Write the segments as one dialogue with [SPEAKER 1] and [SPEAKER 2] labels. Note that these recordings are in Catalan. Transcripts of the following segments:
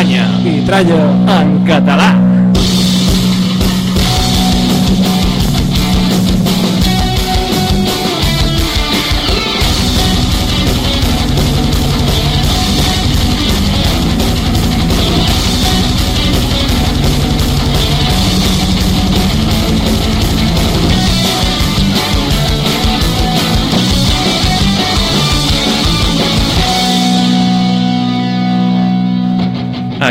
[SPEAKER 1] canya
[SPEAKER 2] i tralla
[SPEAKER 1] en català.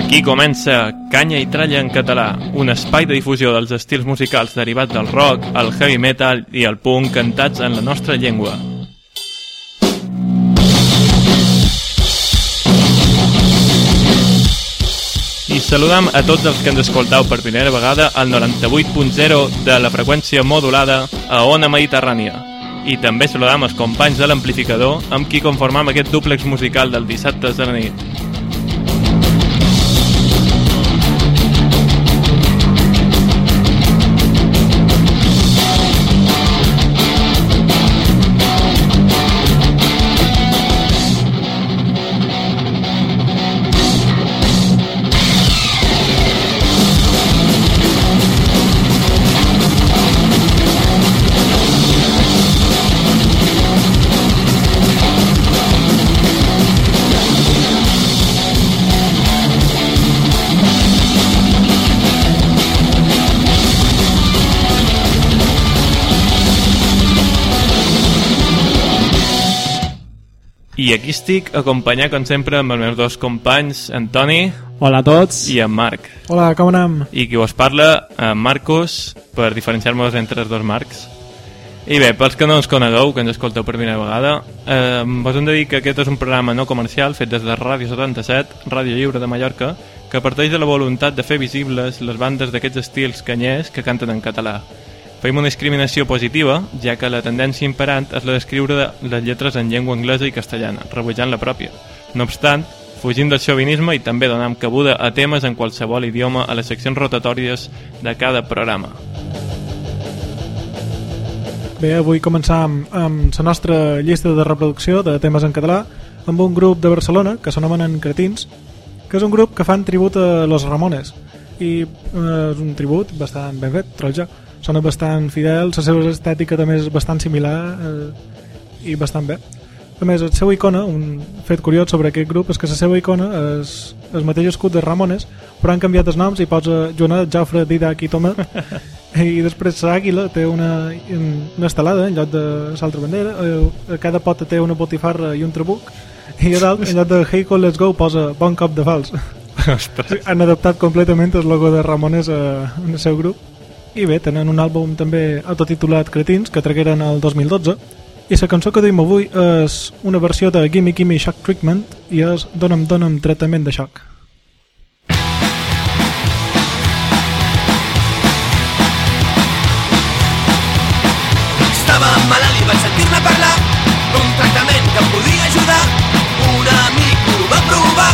[SPEAKER 1] Aquí comença Canya i Tralla en català, un espai de difusió dels estils musicals derivats del rock, el heavy metal i el punk cantats en la nostra llengua. I saludam a tots els que ens escoltau per primera vegada al 98.0 de la freqüència modulada a Ona Mediterrània. I també saludam els companys de l'amplificador amb qui conformam aquest dúplex musical del dissabte de la nit. I aquí estic acompanyat, com sempre, amb els meus dos companys, en Toni
[SPEAKER 2] Hola a tots.
[SPEAKER 1] i en Marc.
[SPEAKER 2] Hola, com anem?
[SPEAKER 1] I qui us parla, en Marcos, per diferenciar-nos entre els dos Marcs. I bé, pels que no ens conegueu, que ens escolteu per primera vegada, eh, vos hem de dir que aquest és un programa no comercial fet des de Ràdio 77, Ràdio Lliure de Mallorca, que parteix de la voluntat de fer visibles les bandes d'aquests estils canyers que canten en català. Fem una discriminació positiva, ja que la tendència imperant és la d'escriure les lletres en llengua anglesa i castellana, rebutjant la pròpia. No obstant, fugint del xovinisme i també donant cabuda a temes en qualsevol idioma a les seccions rotatòries de cada programa.
[SPEAKER 2] Bé, avui començar amb, la nostra llista de reproducció de temes en català amb un grup de Barcelona que s'anomenen Cretins, que és un grup que fan tribut a Los Ramones i eh, és un tribut bastant ben fet, trobo jo. Sona bastant fidel, la seva estètica també és bastant similar eh, i bastant bé. A més, el seu icona, un fet curiós sobre aquest grup, és que la seva icona és el mateix escut de Ramones, però han canviat els noms i posa Joanot, Jofre, Didac i Tomet. I després l'àguila té una, una estelada en lloc de l'altra bandera, eh, a cada pota té una botifarra i un trabuc, i a dalt, en lloc de Hey Cole, Let's Go, posa Bon Cop de Fals.
[SPEAKER 1] Ostres.
[SPEAKER 2] Han adaptat completament el logo de Ramones a, en el seu grup. I bé, tenen un àlbum també autotitulat Cretins, que tragueren el 2012, i la cançó que duim avui és una versió de Gimme Gimme Shock Treatment i és Dona'm Dona'm Tractament de Xoc.
[SPEAKER 3] Estava malalt i vaig sentir-ne parlar d'un tractament que em podia ajudar. Un amic ho va provar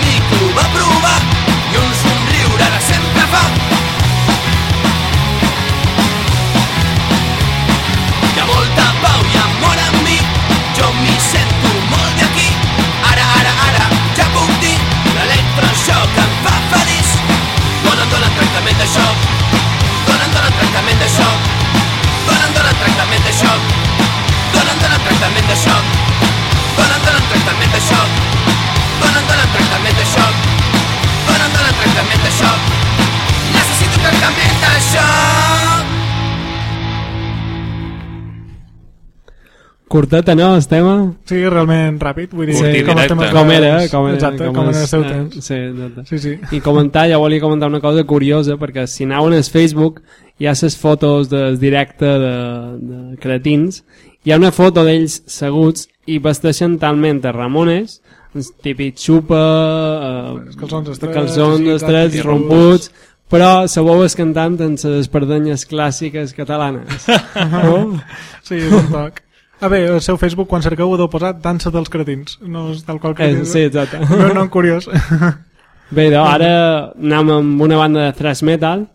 [SPEAKER 4] Curteta, no, el tema?
[SPEAKER 2] Sí, realment ràpid, vull dir,
[SPEAKER 1] Sí,
[SPEAKER 2] com temes
[SPEAKER 4] Com era, com era,
[SPEAKER 2] Exacte, com,
[SPEAKER 4] com
[SPEAKER 2] en el seu
[SPEAKER 4] eh,
[SPEAKER 2] temps.
[SPEAKER 4] Sí, exacte.
[SPEAKER 2] Sí, sí.
[SPEAKER 4] I comentar, ja volia comentar una cosa curiosa, perquè si anaven al Facebook hi ha les fotos del directe de, de cretins
[SPEAKER 5] hi ha una foto d'ells seguts i vesteixen talment a Ramones, els típics xupa, eh,
[SPEAKER 2] Els calçons estrets,
[SPEAKER 5] calçons
[SPEAKER 2] sí,
[SPEAKER 5] estrets,
[SPEAKER 2] i
[SPEAKER 5] romputs, però se veus cantant en les espardenyes clàssiques catalanes. no?
[SPEAKER 2] Sí, és un toc. A bé, al seu Facebook, quan cerqueu, ho deu posar dansa dels cretins. No és tal qual que...
[SPEAKER 5] Eh, sí, exacte.
[SPEAKER 2] No, no, curiós.
[SPEAKER 5] Bé, doncs ara anem amb una banda de thrash metal,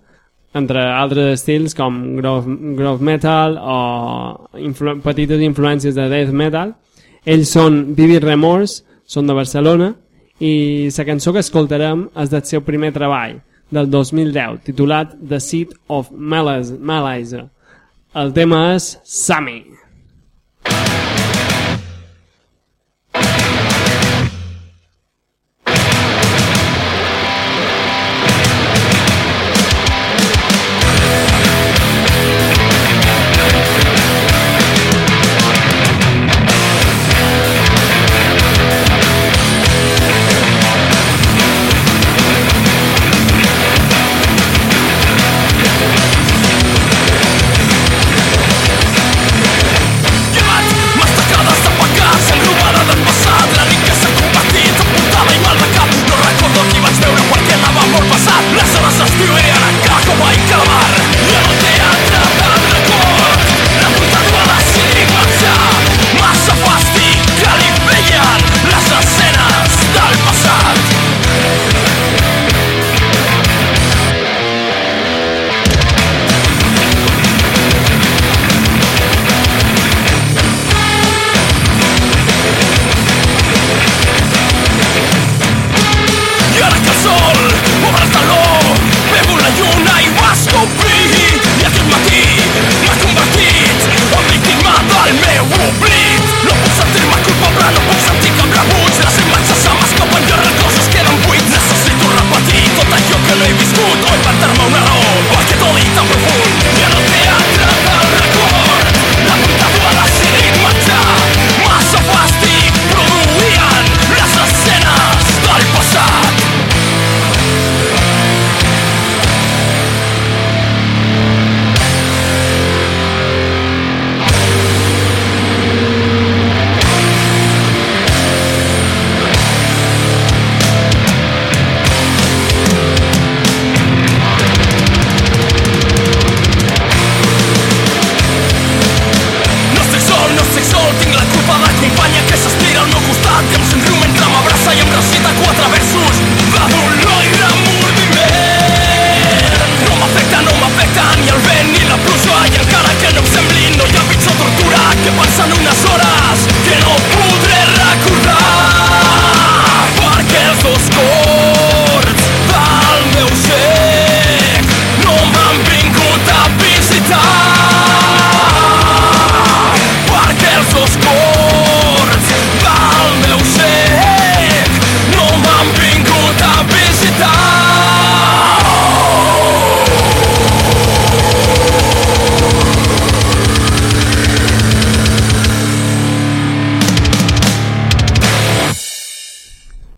[SPEAKER 5] entre altres estils com grove, grove metal o influ petites influències de death metal. Ells són Vivid Remorse, són de Barcelona, i la cançó que escoltarem és del seu primer treball, del 2010, titulat The Seed of Malaise. El tema és Sammy.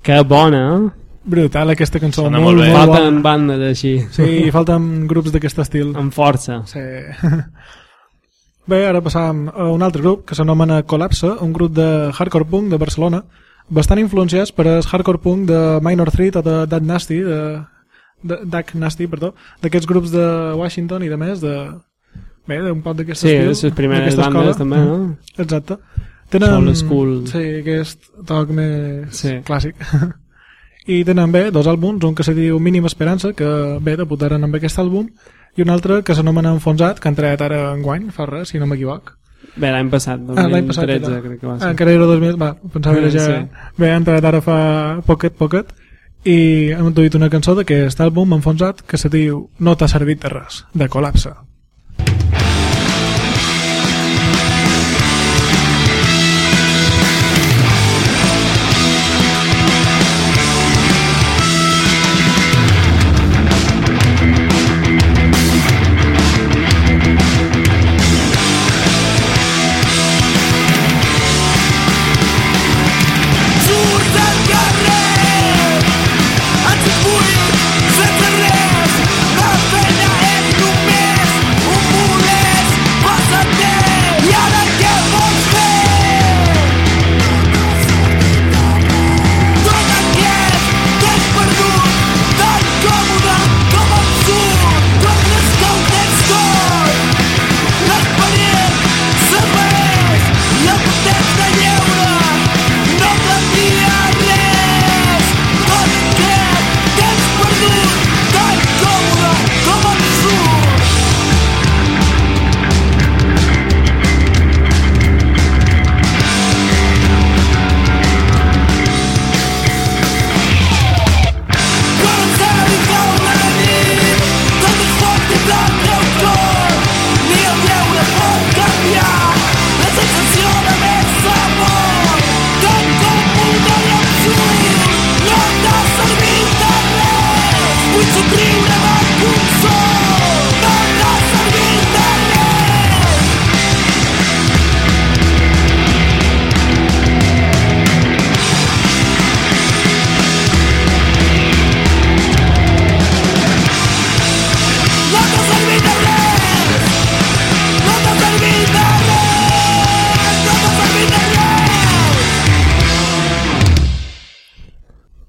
[SPEAKER 5] Que bona, eh?
[SPEAKER 2] Brutal aquesta cançó,
[SPEAKER 1] Sona
[SPEAKER 2] molt,
[SPEAKER 1] molt bé.
[SPEAKER 2] molt
[SPEAKER 5] Falten
[SPEAKER 2] bona.
[SPEAKER 5] bandes així,
[SPEAKER 2] Sí, i falten grups d'aquest estil.
[SPEAKER 5] amb força.
[SPEAKER 2] Sí. Bé, ara passam a un altre grup que s'anomena Collapse, un grup de hardcore punk de Barcelona, bastant influenciats per el hardcore punk de Minor Threat o de Dead Nasty, de, de Duck Nasty, perdó, d'aquests grups de Washington i de més, de, bé, d'un poc d'aquest
[SPEAKER 5] Sí,
[SPEAKER 2] estil.
[SPEAKER 5] les primeres bandes
[SPEAKER 2] escola.
[SPEAKER 5] també, no?
[SPEAKER 2] Exacte. Tenen,
[SPEAKER 5] Old school.
[SPEAKER 2] Sí, aquest toc més
[SPEAKER 5] Sí.
[SPEAKER 2] clàssic. I tenen bé dos àlbums, un que se diu Mínim Esperança, que bé, debutaren amb aquest àlbum, i un altre que s'anomena Enfonsat, que han tret ara en guany, fa res, si no m'equivoc.
[SPEAKER 5] Bé, l'any passat,
[SPEAKER 2] Ah, l'any passat
[SPEAKER 5] 2013,
[SPEAKER 2] era.
[SPEAKER 5] crec que va
[SPEAKER 2] Ah,
[SPEAKER 5] ser.
[SPEAKER 2] encara era 2000, va, pensava que ja...
[SPEAKER 5] Sí.
[SPEAKER 2] Bé, han tret ara fa poquet, poquet, i hem introduït una cançó d'aquest àlbum, Enfonsat, que se diu No t'ha servit de res, de Col·lapse.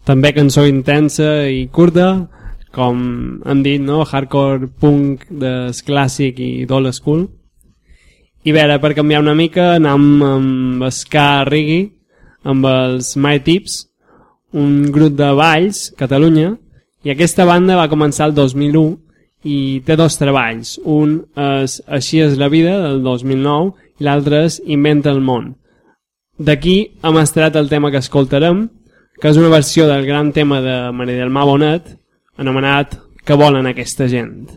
[SPEAKER 4] També cançó intensa i curta, com han dit, no? hardcore punk des clàssic i d'old school. I ara per canviar una mica anem amb ska reggae, amb els My Tips, un grup de balls, Catalunya, i aquesta banda va començar el 2001 i té dos treballs. Un és Així és la vida, del 2009, i l'altre és Inventa el món. D'aquí hem estret el tema que escoltarem, que és una versió del gran tema de Maria del Mar Bonet, anomenat Que volen aquesta gent.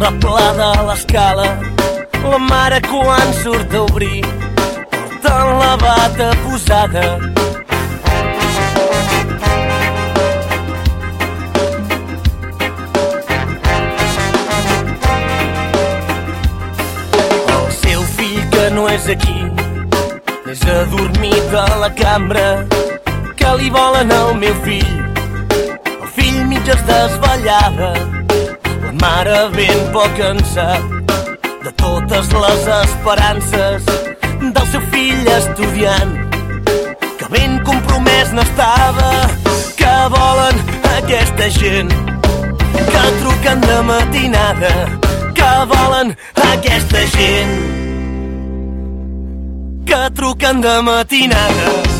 [SPEAKER 3] Replà de l'escala. La mare quan surt a obrir Porten la bata posada. El seu fill que no és aquí És adormit a la cambra. Que li volen al meu fill? El fill mig es desvetllava, la mare ben poc en sap de totes les esperances del seu fill estudiant, que ben compromès n'estava, que volen aquesta gent que truquen de matinada, que volen aquesta gent que truquen de matinada.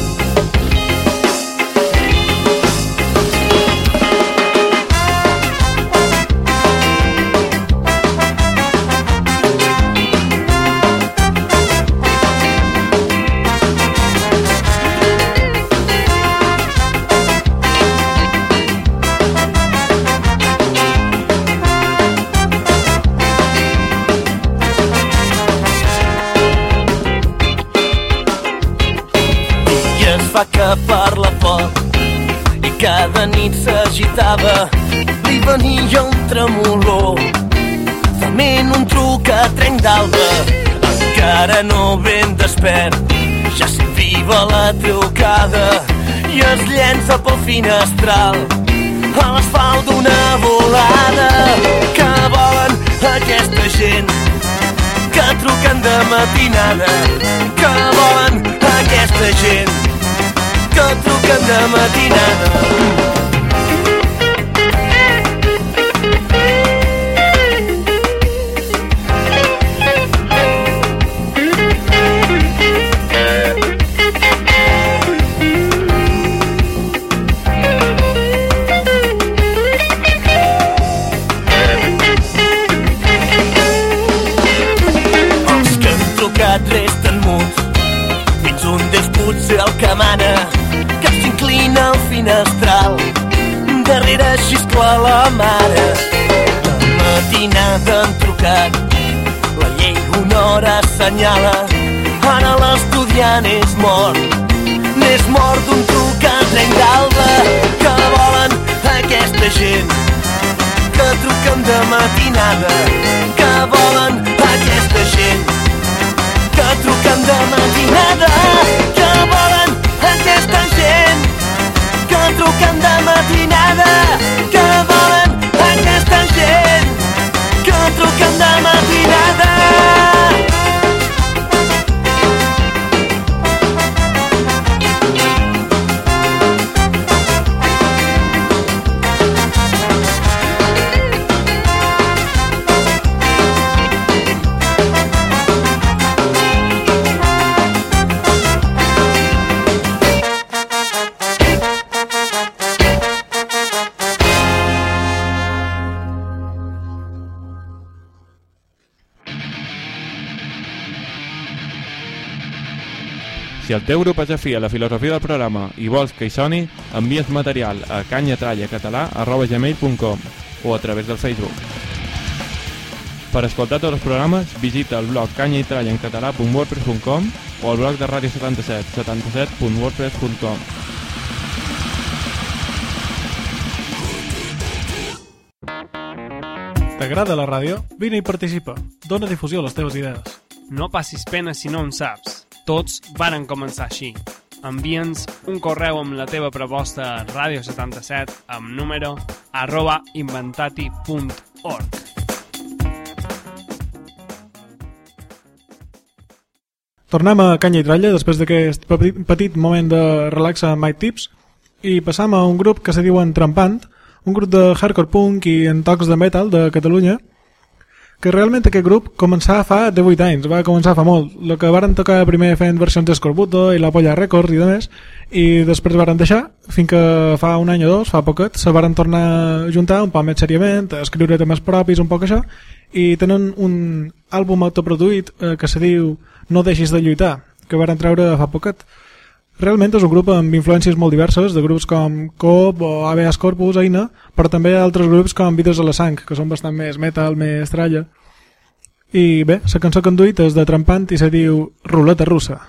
[SPEAKER 3] Nit s'agitava li venia un tremolor. Fament un truc a trenc d'alba encara no ben despert. Ja sent viva la trucada i es llença pel finestral. A l'asfalt d'una volada que volen aquesta gent que truquen de matinada que volen aquesta gent que truquen de matinada xiscla la mare. La matinada han trucat la llei una hora assenyala ara l'estudiant és mort. N'és mort d'un truc a trenc d'alba que volen aquesta gent que truquen de matinada que volen aquesta gent que truquen de matinada truquen de matinada que volen aquesta gent que truquen de matinada
[SPEAKER 1] el teu grup és afí a la filosofia del programa i vols que hi soni, envies material a canyatrallacatalà.gmail.com o a través del Facebook. Per escoltar tots els programes, visita el blog canyaitrallaencatalà.wordpress.com o al blog de Ràdio 77, 77.wordpress.com.
[SPEAKER 6] T'agrada la ràdio? Vine i participa. Dóna difusió a les teves idees.
[SPEAKER 7] No passis pena si no en saps. Tots varen començar així. Envia'ns un correu amb la teva proposta a radio77 amb número arroba inventati.org.
[SPEAKER 6] Tornem a Canya i Tralla després d'aquest pe- petit moment de relaxa amb Mike Tips i passam a un grup que se diuen Trampant, un grup de hardcore punk i en tocs de metal de Catalunya que realment aquest grup començà fa 18 anys, va començar fa molt. El que varen tocar primer fent versions d'Escorbuto i la Polla Records i demés, i després varen deixar, fins que fa un any o dos, fa poquet, se varen tornar a juntar un poc més seriament, a escriure temes propis, un poc això, i tenen un àlbum autoproduït eh, que se diu No deixis de lluitar, que varen treure fa poquet. Realment és un grup amb influències molt diverses, de grups com Coop o Habeas Corpus, Aina, però també altres grups com Vides a la Sang, que són bastant més metal, més tralla. I bé, la cançó que han duit és de Trampant i se diu Ruleta russa.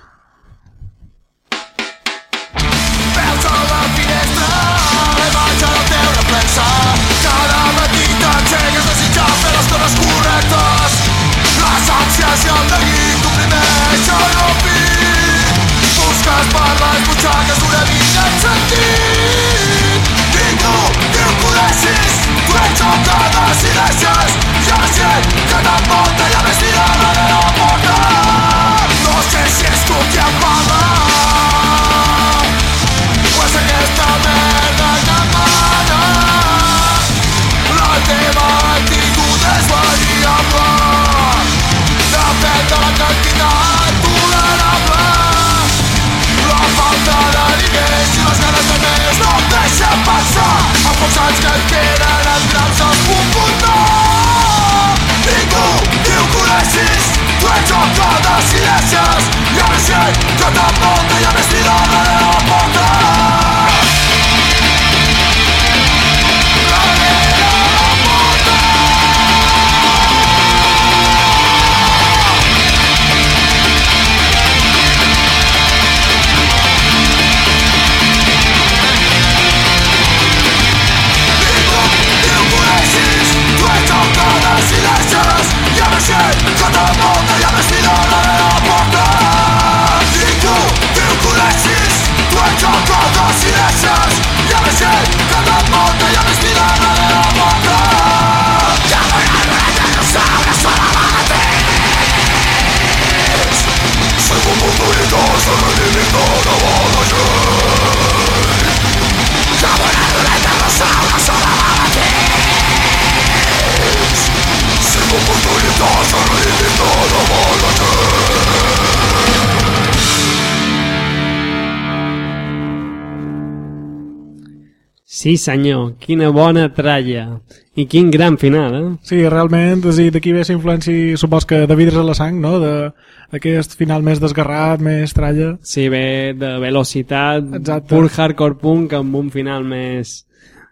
[SPEAKER 4] Sí, senyor, quina bona tralla. I quin gran final, eh?
[SPEAKER 6] Sí, realment, dir, d'aquí ve la influència, supos que de vidres a la sang, no? De- D'aquest final més desgarrat, més tralla.
[SPEAKER 4] Sí, ve de velocitat,
[SPEAKER 6] Exacte.
[SPEAKER 4] pur hardcore punk amb un final més,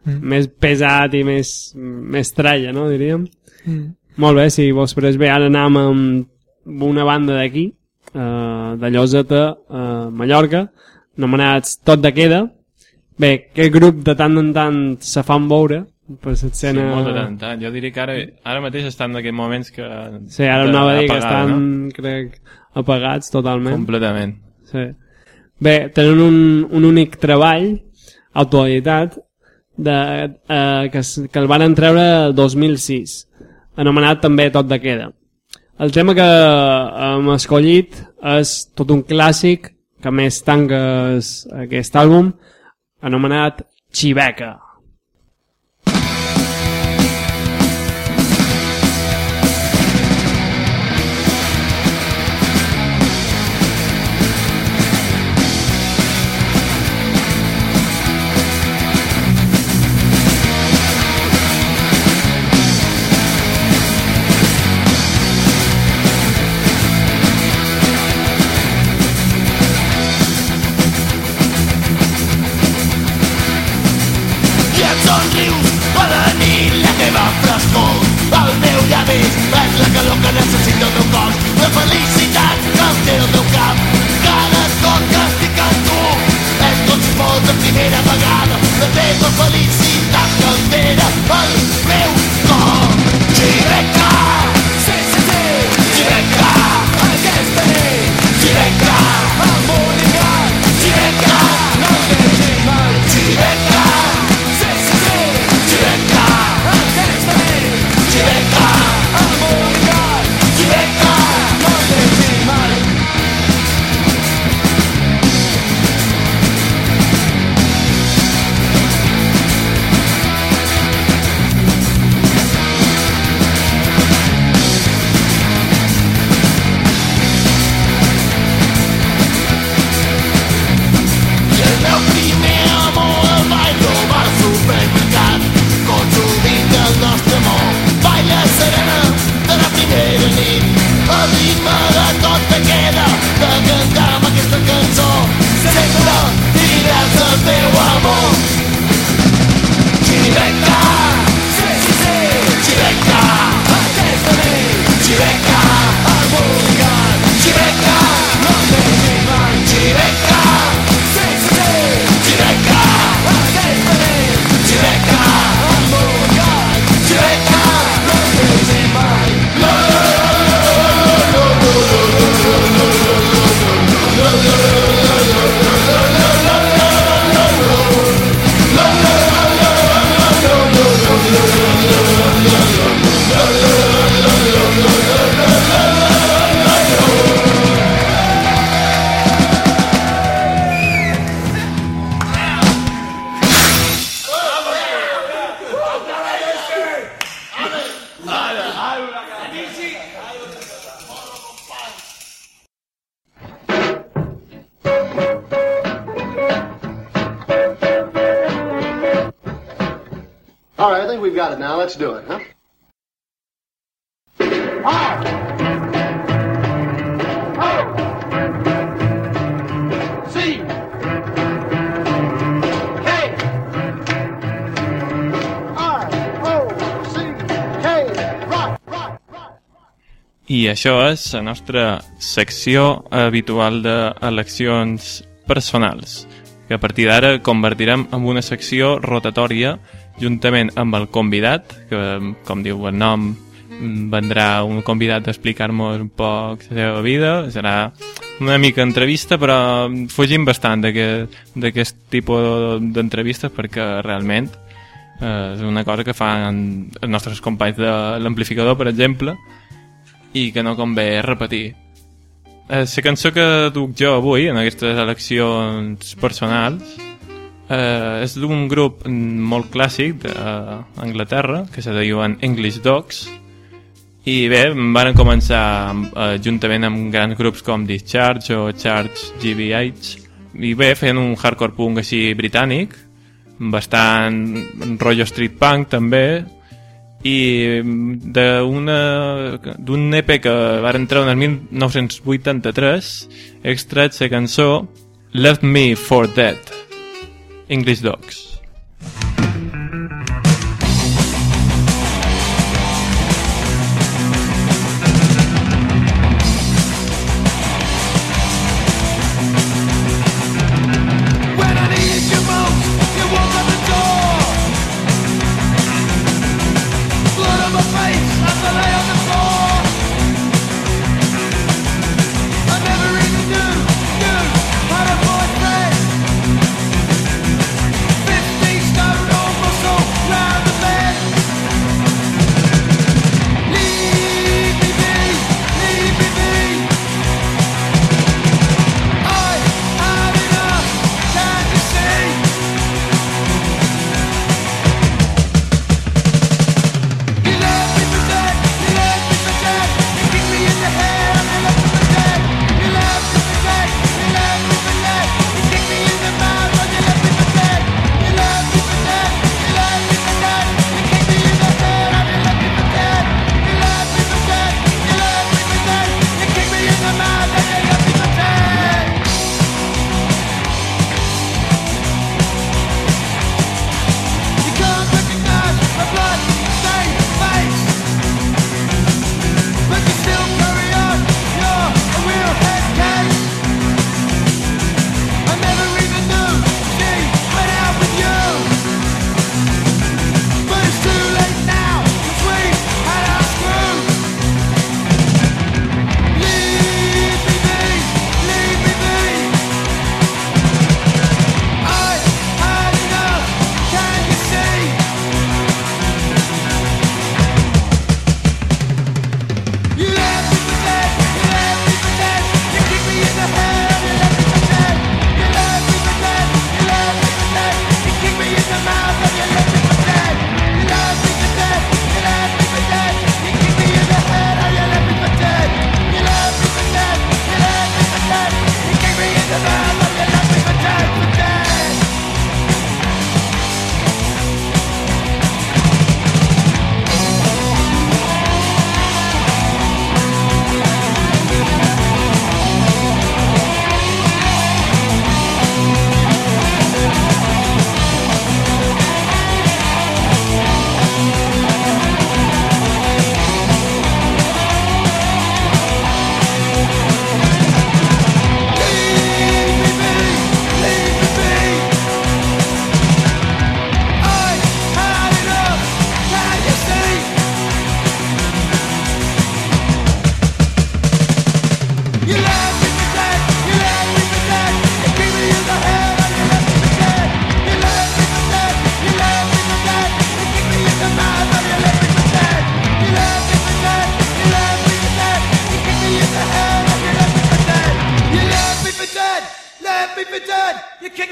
[SPEAKER 6] Mm.
[SPEAKER 4] més pesat i més, més tralla, no, diríem?
[SPEAKER 6] Mm.
[SPEAKER 4] Molt bé, si vos pareix bé, ara anem amb una banda d'aquí, eh, de Lloseta, a Mallorca, anomenats Tot de Queda. Bé, aquest grup de tant en tant se fan veure per
[SPEAKER 1] Sí,
[SPEAKER 4] l'escena...
[SPEAKER 1] molt de tant en tant. Jo diria que ara, ara mateix estan en aquests moments que...
[SPEAKER 4] Sí, ara
[SPEAKER 1] de-
[SPEAKER 4] anava a dir que estan,
[SPEAKER 1] no?
[SPEAKER 4] crec, apagats totalment.
[SPEAKER 1] Completament.
[SPEAKER 4] Sí. Bé, tenen un, un únic treball, autoeditat, de, eh, que, que el van treure el 2006, anomenat també Tot de Queda. El tema que hem escollit és tot un clàssic que més tanca es- aquest àlbum, anomenat Xiveca.
[SPEAKER 3] escuc El meu llavis és la calor que necessita el meu cos. La felicitat que em té el meu cap.
[SPEAKER 8] Cada cop que estic amb tu És com si fos la primera vegada. La teva felicitat que altera el
[SPEAKER 3] meu cor. Xiveca! Got it now. Let's do it, huh? R.
[SPEAKER 1] I això és la nostra secció habitual d'eleccions personals, que a partir d'ara convertirem en una secció rotatòria juntament amb el convidat, que com diu el nom vendrà un convidat a explicar-nos un poc la seva vida, serà una mica entrevista, però fugim bastant d'aquest tipus d'entrevistes perquè realment eh, és una cosa que fan els nostres companys de l'amplificador, per exemple, i que no convé repetir. Eh, la cançó que duc jo avui, en aquestes eleccions personals, eh, és d'un grup molt clàssic d'Anglaterra, que se diuen English Dogs, i bé, van començar eh, juntament amb grans grups com Discharge o Charge GBH, i bé, feien un hardcore punk així britànic, bastant rotllo street punk també, i d'un EP que va entrar en el 1983 he la cançó Left Me For Dead English Dogs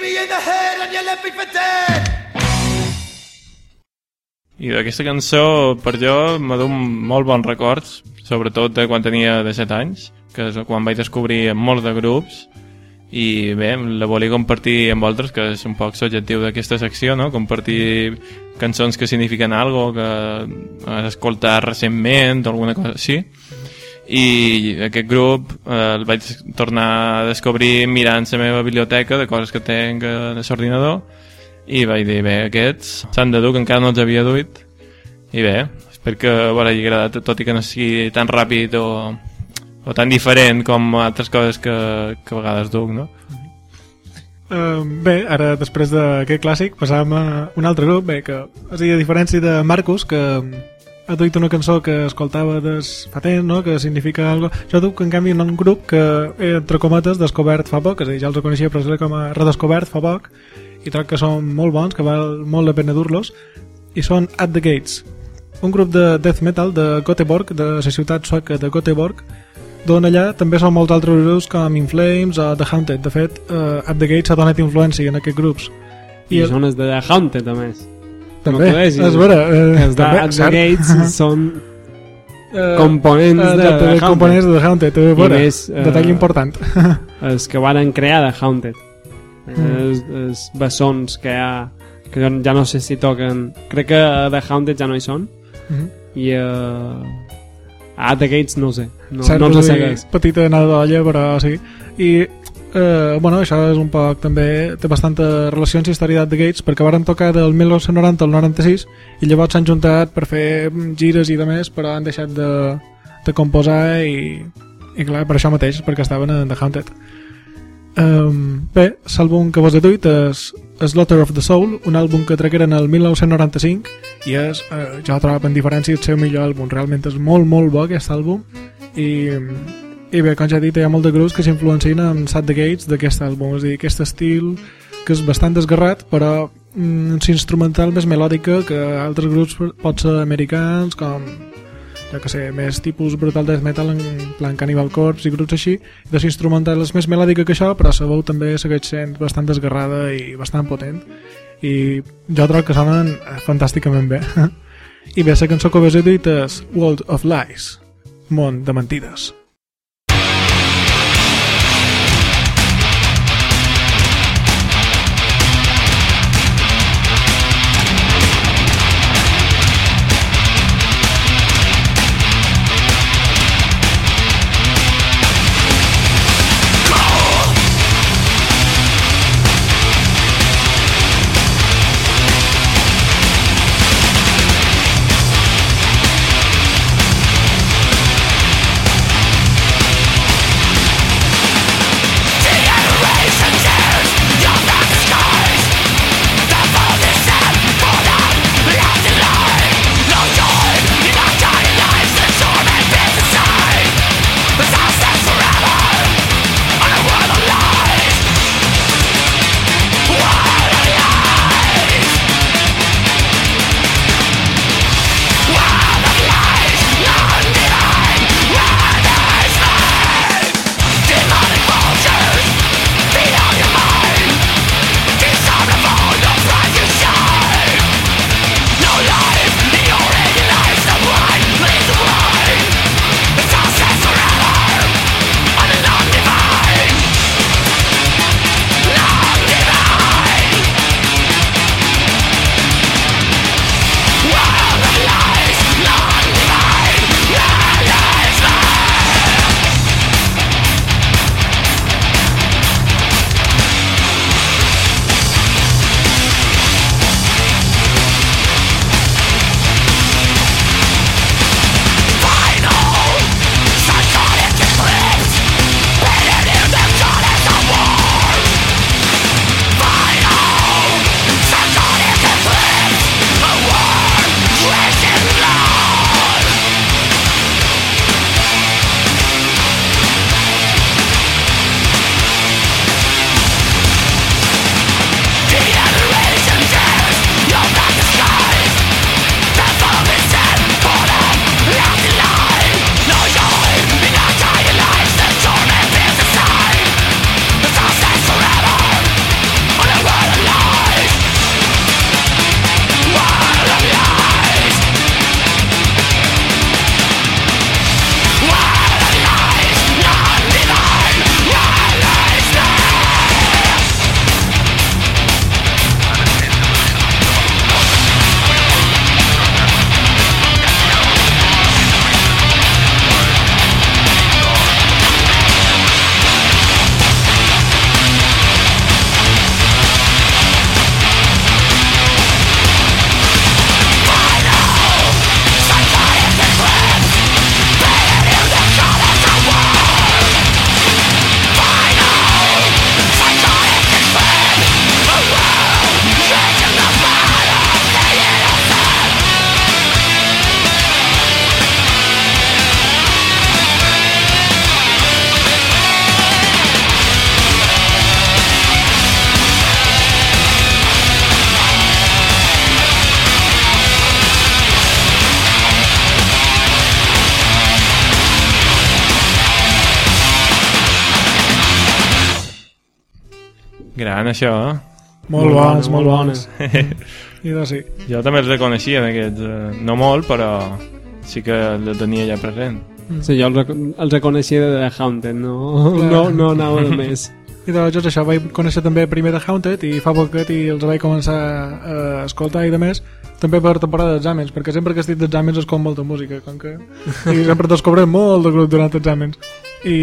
[SPEAKER 3] in the head and.
[SPEAKER 1] I d'aquesta cançó, per jo, m'ha dut molt bons records, sobretot de quan tenia de 7 anys, que és quan vaig descobrir molts de grups, i bé, la volia compartir amb vosaltres, que és un poc l'objectiu d'aquesta secció, no? compartir cançons que signifiquen algo que has escoltat recentment alguna cosa així i aquest grup eh, el vaig tornar a descobrir mirant la meva biblioteca de coses que tenc a l'ordinador i vaig dir, bé, aquests s'han de dur, que encara no els havia duit i bé, espero que us hagi agradat tot i que no sigui tan ràpid o, o tan diferent com altres coses que, que a vegades duc, no?
[SPEAKER 2] Uh, bé, ara després d'aquest clàssic passàvem a un altre grup, bé, que a dir, a diferència de Marcus, que ha duit una cançó que escoltava des fa temps, no? que significa algo. Jo duc, en canvi, un grup que, he, entre cometes, descobert fa poc, és a dir, ja els coneixia, però és com a redescobert fa poc, i troc que són molt bons, que val molt la pena dur-los, i són At the Gates, un grup de death metal de Göteborg, de la ciutat sueca de Göteborg, d'on allà també són molts altres grups com In Flames o The Haunted. De fet, uh, At the Gates ha donat influència en aquests grups.
[SPEAKER 4] I, I són els de The Haunted, a més.
[SPEAKER 2] També,
[SPEAKER 4] no
[SPEAKER 2] és vera. Uh,
[SPEAKER 4] els de
[SPEAKER 2] també,
[SPEAKER 4] the
[SPEAKER 2] cert.
[SPEAKER 4] Gates són
[SPEAKER 2] Eh,
[SPEAKER 4] components
[SPEAKER 2] eh,
[SPEAKER 4] de
[SPEAKER 2] de,
[SPEAKER 4] The Haunted.
[SPEAKER 2] components de The Haunted. Uh, vera,
[SPEAKER 4] més, eh,
[SPEAKER 2] detall important.
[SPEAKER 4] els que varen crear The Haunted.
[SPEAKER 2] Mm.
[SPEAKER 4] Els, els bessons que ha que ja no sé si toquen crec que The Haunted ja no hi són
[SPEAKER 2] Mhm.
[SPEAKER 4] i uh, a The Gates no sé no,
[SPEAKER 2] Cert,
[SPEAKER 4] no els segueix
[SPEAKER 2] Petita anada d'olla, però sí. I, eh, bueno, això és un poc també... Té bastanta relació amb història de Gates, perquè varen tocar del 1990 al 96 i llavors s'han juntat per fer gires i de més, però han deixat de, de composar i, i clar, per això mateix, perquè estaven en The Haunted. Um, bé, l'àlbum que vos he duit és Slaughter of the Soul, un àlbum que tragueren el 1995 i és, eh, jo trobo en diferència el seu millor àlbum, realment és molt molt bo aquest àlbum i, i bé, com ja he dit, hi ha molt de grups que s'influencien amb Sad the Gates d'aquest àlbum, és a dir, aquest estil que és bastant desgarrat però mm, l'instrumental més melòdica que altres grups pot ser americans com jo que sé, més tipus brutal death metal en plan Cannibal Corpse i grups així. De l'instrumental és més melòdica que això però la veu també segueix sent bastant desgarrada i bastant potent. I jo trobo que sonen eh, fantàsticament bé. I bé, la cançó que us he dit és World of Lies món de mentides
[SPEAKER 1] això, eh?
[SPEAKER 2] Molt,
[SPEAKER 4] Molt
[SPEAKER 2] bons, molt bons. I doncs sí.
[SPEAKER 1] Jo també els reconeixia, aquests. Eh, no molt, però sí que els tenia ja present.
[SPEAKER 4] Sí, jo els, rec els reconeixia de The Haunted, no,
[SPEAKER 2] Clar.
[SPEAKER 4] no, no anava de més.
[SPEAKER 2] I doncs jo això, vaig conèixer també primer de Haunted i fa poquet i els vaig començar a escoltar i de més també per temporada d'exàmens, perquè sempre que estic d'exàmens escolto molta música, com que... I sempre descobrem molt de grup durant exàmens. I...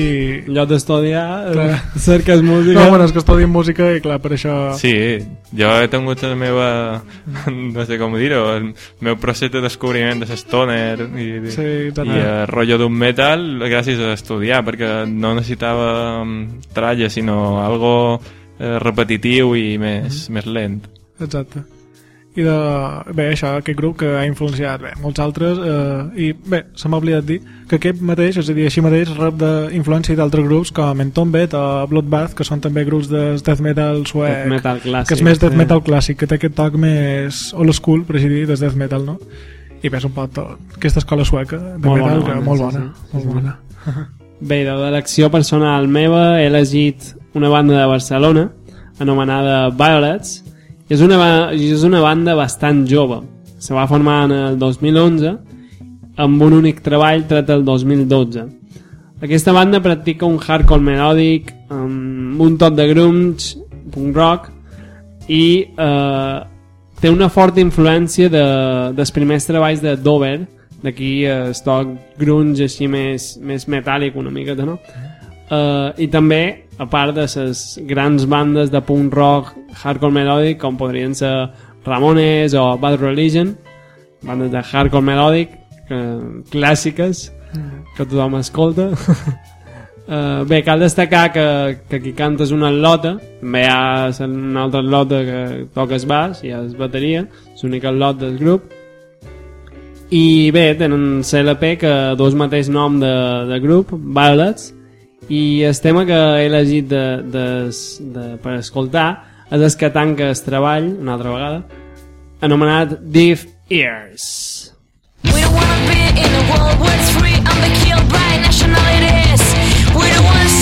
[SPEAKER 4] En lloc d'estudiar,
[SPEAKER 2] Clar.
[SPEAKER 4] eh, cerques música.
[SPEAKER 2] No, bueno, és que estudiem música i clar, per això...
[SPEAKER 1] Sí, jo he tingut la meva, no sé com dir-ho, el meu procés de descobriment de l'stoner i,
[SPEAKER 2] Sí,
[SPEAKER 1] i el rotllo d'un metal gràcies a estudiar, perquè no necessitava mm, tralla, sinó algo eh, repetitiu i més, més lent.
[SPEAKER 2] Exacte. I de, bé, això, aquest grup que ha influenciat bé, molts altres eh, i bé, se m'ha oblidat dir que aquest mateix, és a dir, així mateix rep d'influència d'altres grups com Entombed o Bloodbath, que són també grups de death metal suec
[SPEAKER 4] Death metal clàssic.
[SPEAKER 2] que és més death
[SPEAKER 4] sí.
[SPEAKER 2] metal clàssic, que té aquest toc més old school, per així dir, de death metal, no? I bé, és un poc tot, aquesta escola sueca de
[SPEAKER 4] Molt
[SPEAKER 2] metal,
[SPEAKER 4] bona,
[SPEAKER 2] que molt bona,
[SPEAKER 4] sí.
[SPEAKER 2] molt
[SPEAKER 4] Sí, sí.
[SPEAKER 2] bona.
[SPEAKER 4] Bé, de l'elecció personal meva he elegit una banda de Barcelona anomenada Violets és una, és una banda bastant jove se va formar en el 2011 amb un únic treball tret el 2012 aquesta banda practica un hardcore melòdic amb un tot de grunge punk rock i eh, té una forta influència de, dels primers treballs de Dover d'aquí eh, el toc grunge així més, més metàl·lic una miqueta no? Uh, i també a part de les grans bandes de punk rock hardcore melòdic com podrien ser Ramones o Bad Religion bandes de hardcore melòdic uh, clàssiques que tothom escolta. Uh, bé, cal destacar que, que qui canta és una lota també hi ha una altra lota que toca el baix i és bateria. És l'única lot del grup. I bé, tenen CLP que el mateix nom de, de grup, Violets i el tema que he elegit de, de, de, per escoltar és el que tanca el treball una altra vegada anomenat Deaf Ears
[SPEAKER 9] We don't wanna be in a world where it's free and be killed by nationalities. We don't wanna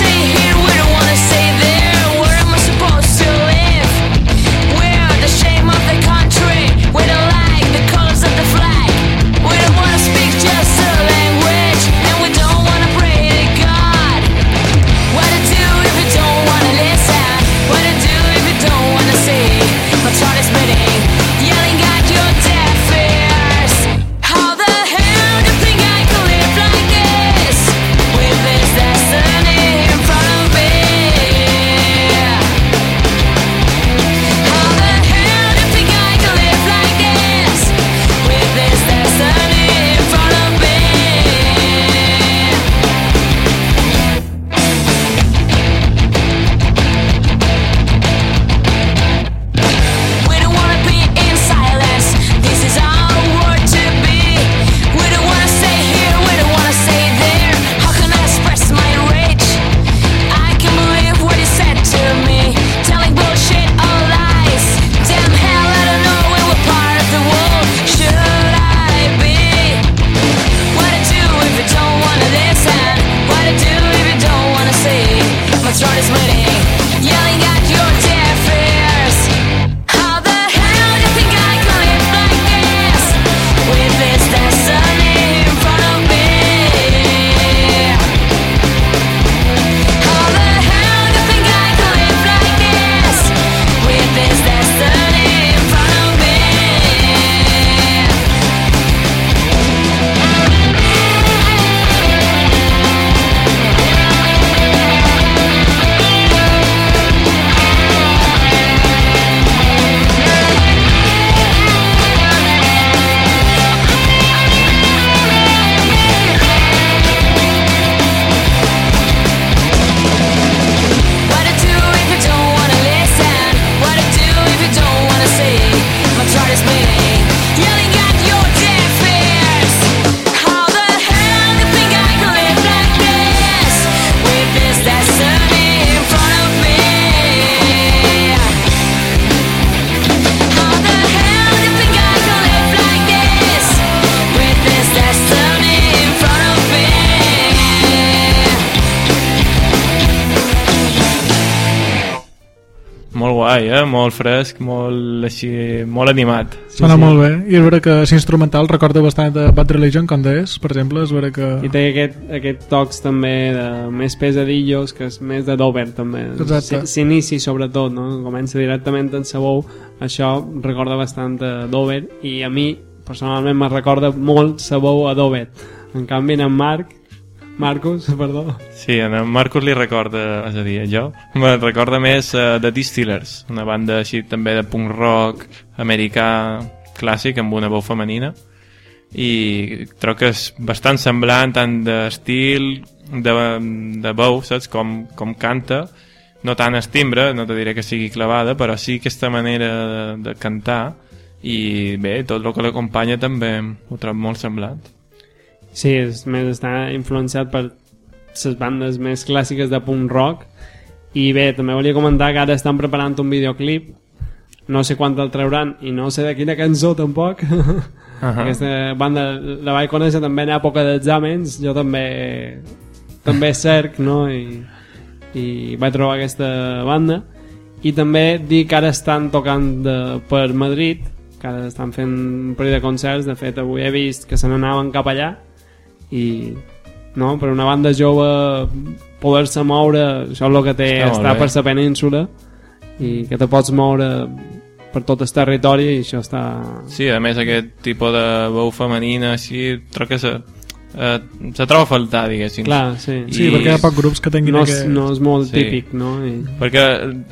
[SPEAKER 1] fresc, molt així, molt animat.
[SPEAKER 2] Sona molt bé. I és vera que l'instrumental recorda bastant de Bad Religion, com deies, per exemple, és vera que...
[SPEAKER 4] I té aquest, aquest tocs també de més pesadillos, que és més de Dover també.
[SPEAKER 2] Exacte.
[SPEAKER 4] S'inici sobretot, no? Comença directament en sabou, això recorda bastant a Dover i a mi personalment me recorda molt sabou a Dover. En canvi en Marc, Marcos, perdó,
[SPEAKER 1] Sí, en Marcus li recorda, és a dir, jo, me recorda més uh, The Distillers, una banda així també de punk rock americà clàssic amb una veu femenina i trobo que és bastant semblant tant d'estil de, de veu, saps, com, com canta no tant es timbre, no te diré que sigui clavada però sí aquesta manera de, de cantar i bé, tot el que l'acompanya també ho trobo molt semblant
[SPEAKER 4] Sí, és més està influenciat per les bandes més clàssiques de punk rock. I bé, també volia comentar que ara estan preparant un videoclip. No sé quan el trauran i no sé de quina cançó tampoc.
[SPEAKER 1] Ahà.
[SPEAKER 4] aquesta banda la vaig conèixer també en època d'exàmens. Jo també també cerc no? I, i vaig trobar aquesta banda. I també dir que ara estan tocant de, per Madrid que ara estan fent un parell de concerts. De fet avui he vist que se n'anaven cap allà i no, per una banda jove poder-se moure això és el que té
[SPEAKER 1] Està
[SPEAKER 4] estar per la península i que te pots moure per tot el territori i això està...
[SPEAKER 1] Sí, a més aquest tipus de veu femenina així, trobo que se, eh, se troba a faltar, diguéssim.
[SPEAKER 4] Clar, sí.
[SPEAKER 2] Sí,
[SPEAKER 1] I-
[SPEAKER 2] perquè hi ha pocs grups que tinguin
[SPEAKER 4] no és,
[SPEAKER 2] aquest...
[SPEAKER 4] no és molt
[SPEAKER 1] Sí.
[SPEAKER 4] típic, no? I...
[SPEAKER 1] Perquè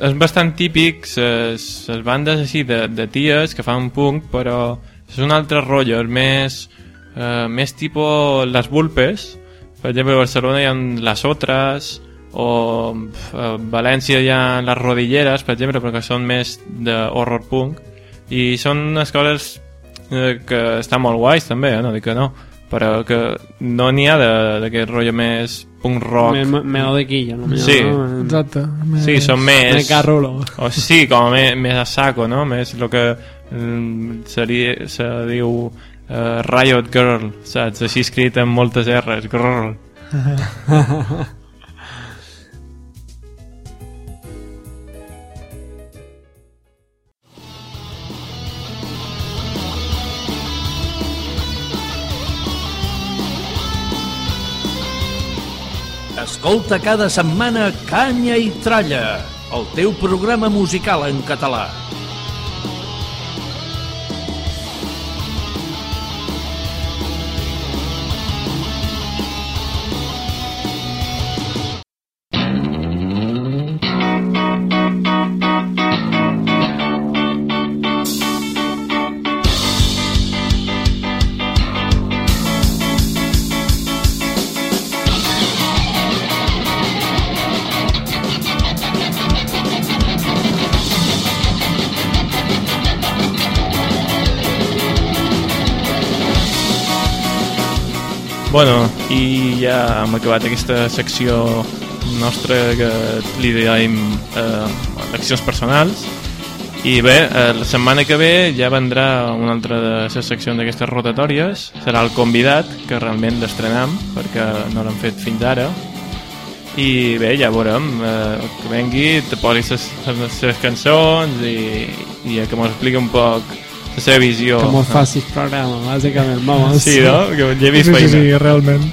[SPEAKER 1] és bastant típic les, les bandes així de, de ties que fan punk, però és un altre rotllo, és més, eh, més tipus les vulpes. Per exemple, a Barcelona hi ha les otras, o a València hi ha les rodilleres, per exemple, perquè són més de horror punk, i són unes coses eh, que estan molt guais també, eh? no dic que no, però que no n'hi ha de- d'aquest rotllo més punk rock.
[SPEAKER 4] Me, me, melodiquilla, no?
[SPEAKER 1] Sí.
[SPEAKER 4] No?
[SPEAKER 2] Exacte. Més...
[SPEAKER 1] Sí, són
[SPEAKER 4] Me
[SPEAKER 1] més...
[SPEAKER 4] carrulo.
[SPEAKER 1] O sí, com a més, més a saco, no? Més el que mm, seria, se diu uh, Riot Girl, saps? Així escrit amb moltes R's, girl.
[SPEAKER 5] Escolta cada setmana Canya i Tralla, el teu programa musical en català.
[SPEAKER 1] Bueno, i ja hem acabat aquesta secció nostra que li dèiem eh, accions personals. I bé, eh, la setmana que ve ja vendrà una altra de les seccions d'aquestes rotatòries. Serà el convidat, que realment l'estrenem perquè no l'hem fet fins ara. I bé, ja veurem eh, que vengui, te posi les seves cançons i, i que m'ho expliqui un poc la seva visió
[SPEAKER 4] Que molt fàcil programa, bàsicament, vamos.
[SPEAKER 1] Sí, no? Que he vist
[SPEAKER 2] Sí, sí,
[SPEAKER 1] feina.
[SPEAKER 2] sí, realment.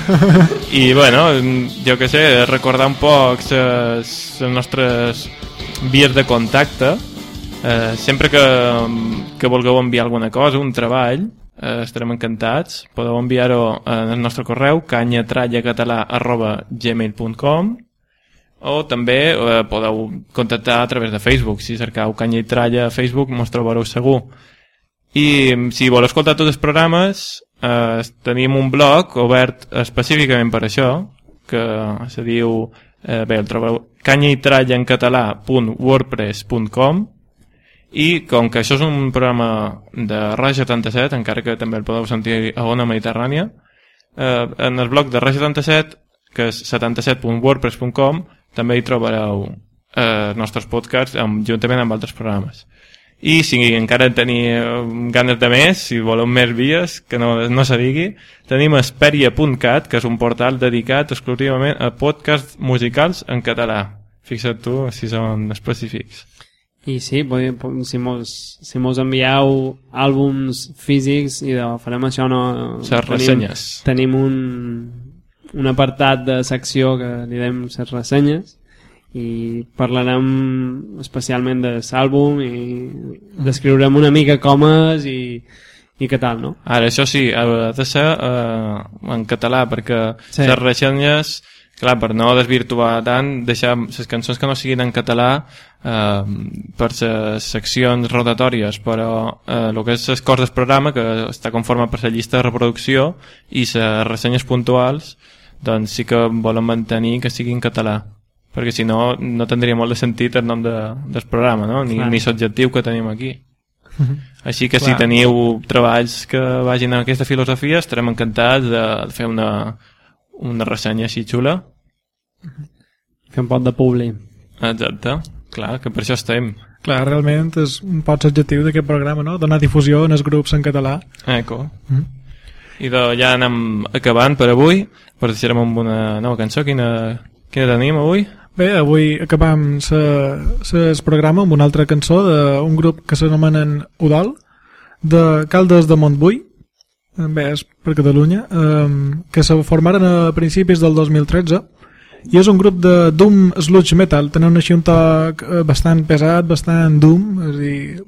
[SPEAKER 1] I bueno, jo que sé, recordar un poc les, nostres vies de contacte. Eh, sempre que, que vulgueu enviar alguna cosa, un treball, eh, estarem encantats. Podeu enviar-ho en el nostre correu canyatrallacatalà arroba gmail.com o també eh, podeu contactar a través de Facebook. Si cercau Canya i Tralla a Facebook mos trobareu segur. I mm, si voleu escoltar tots els programes, eh, tenim un blog obert específicament per això, que se diu, eh, bé, el trobeu català.wordpress.com i com que això és un programa de Ràdio 77, encara que també el podeu sentir a Ona Mediterrània, eh, en el blog de Ràdio 77, que és 77.wordpress.com, també hi trobareu eh, nostres podcasts amb, juntament amb altres programes. I si encara teniu ganes de més, si voleu més vies, que no, no se digui, tenim esperia.cat, que és un portal dedicat exclusivament a podcasts musicals en català. Fixa't tu si són específics.
[SPEAKER 4] I sí, si mos, si mos envieu àlbums físics i de, farem això no...
[SPEAKER 1] Les ressenyes.
[SPEAKER 4] Tenim un, un apartat de secció que li dèiem les ressenyes i parlarem especialment de l'àlbum i descriurem una mica com és i, i què tal, no?
[SPEAKER 1] Ara, això sí, ha de ser eh, en català, perquè
[SPEAKER 4] Sí.
[SPEAKER 1] sí. les ressenyes, clar, per no desvirtuar tant, deixar les cançons que no siguin en català eh, per les seccions rotatòries, però eh, el que és les coses del programa, que està conformat per la llista de reproducció, i les ressenyes puntuals, doncs sí que volen mantenir que sigui en català perquè si no, no tindria molt de sentit el nom de, del programa, no? ni,
[SPEAKER 4] Clar.
[SPEAKER 1] ni l'objectiu que tenim aquí. Així que si
[SPEAKER 2] Clar.
[SPEAKER 1] teniu treballs que vagin en aquesta filosofia, estarem encantats de fer una, una ressenya així xula.
[SPEAKER 4] Fer un pot de publi.
[SPEAKER 1] Exacte. Clar, que per això estem.
[SPEAKER 2] Clar, realment és un pot l'objectiu d'aquest programa, no? Donar difusió en els grups en català.
[SPEAKER 1] Eco. I de, ja anem acabant per avui, però deixarem amb una nova cançó. Quina, quina tenim avui?
[SPEAKER 2] Bé, avui acabam el programa amb una altra cançó d'un grup que s'anomenen Udal, de Caldes de Montbui, eh, bé, és per Catalunya, eh, que se formaren a principis del 2013, i és un grup de Doom Sludge Metal, tenen així un toc eh, bastant pesat, bastant Doom, és a dir,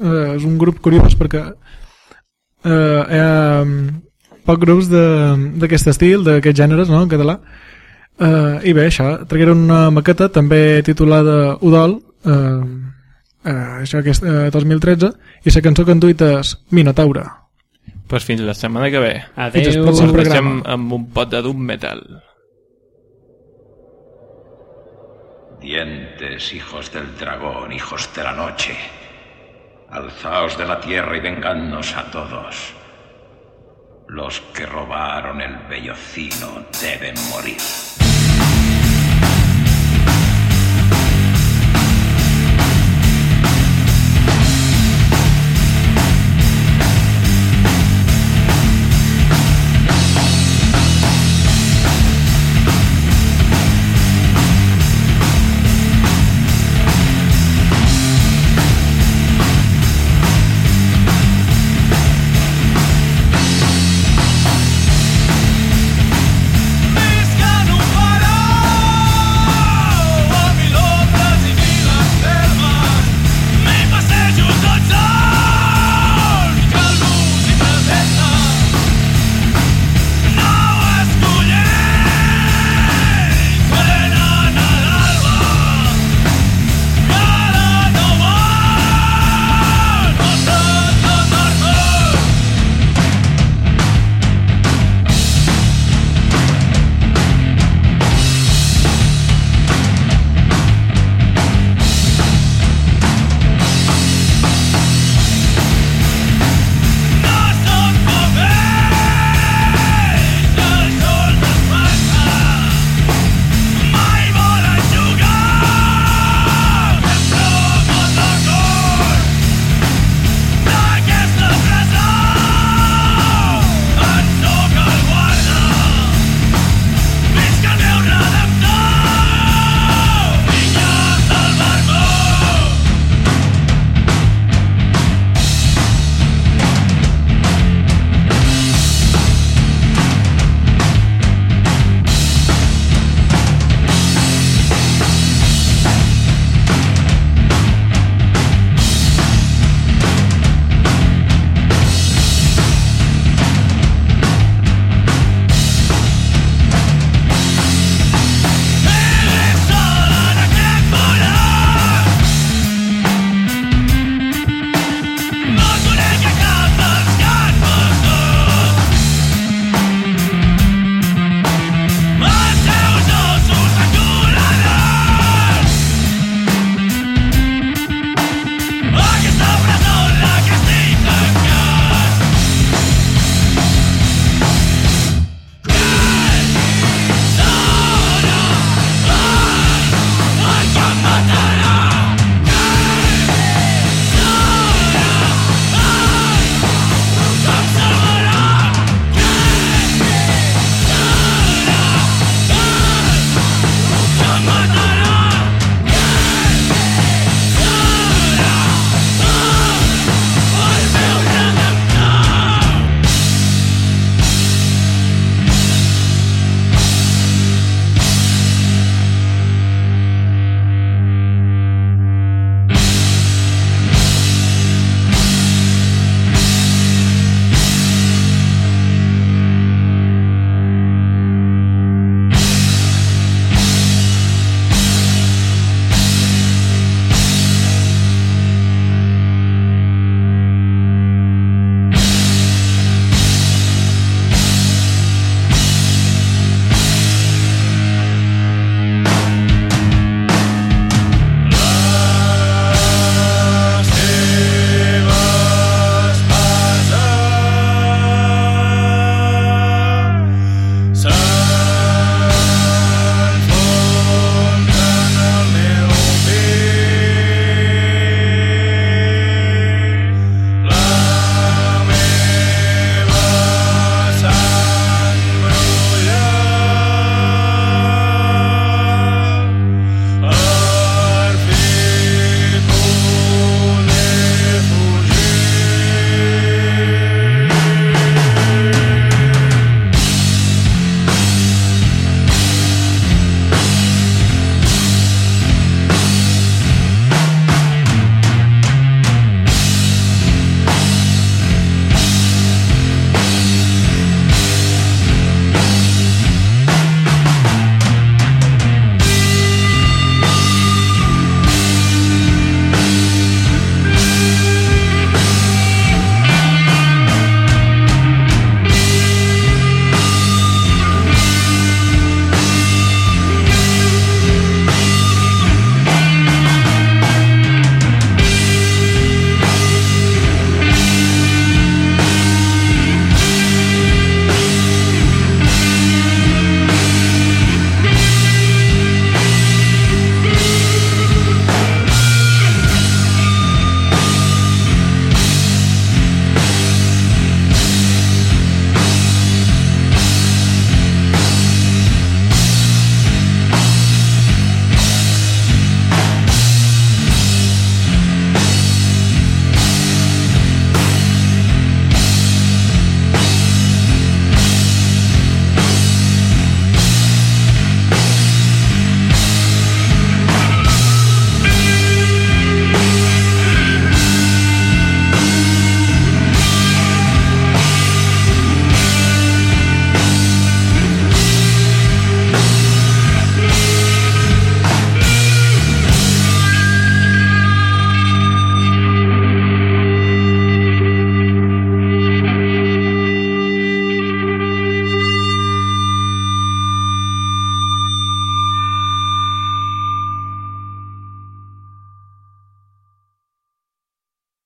[SPEAKER 2] eh, és un grup curiós perquè eh, mm, pocs grups de- d'aquest estil, d'aquests gèneres, no?, en català, Uh, I bé, això, tragueren una maqueta també titulada Udol, uh, uh, això aquest uh, 2013, i la cançó que han duit és Minotaura.
[SPEAKER 1] Pues fins la setmana que ve.
[SPEAKER 2] Fins al
[SPEAKER 4] Adéu.
[SPEAKER 2] pròxim
[SPEAKER 1] Us deixem
[SPEAKER 2] programa.
[SPEAKER 1] amb un pot de Doom Metal.
[SPEAKER 10] Dientes, hijos del dragón, hijos de la noche. Alzaos de la tierra y vengadnos a todos. Los que robaron el bellocino deben morir.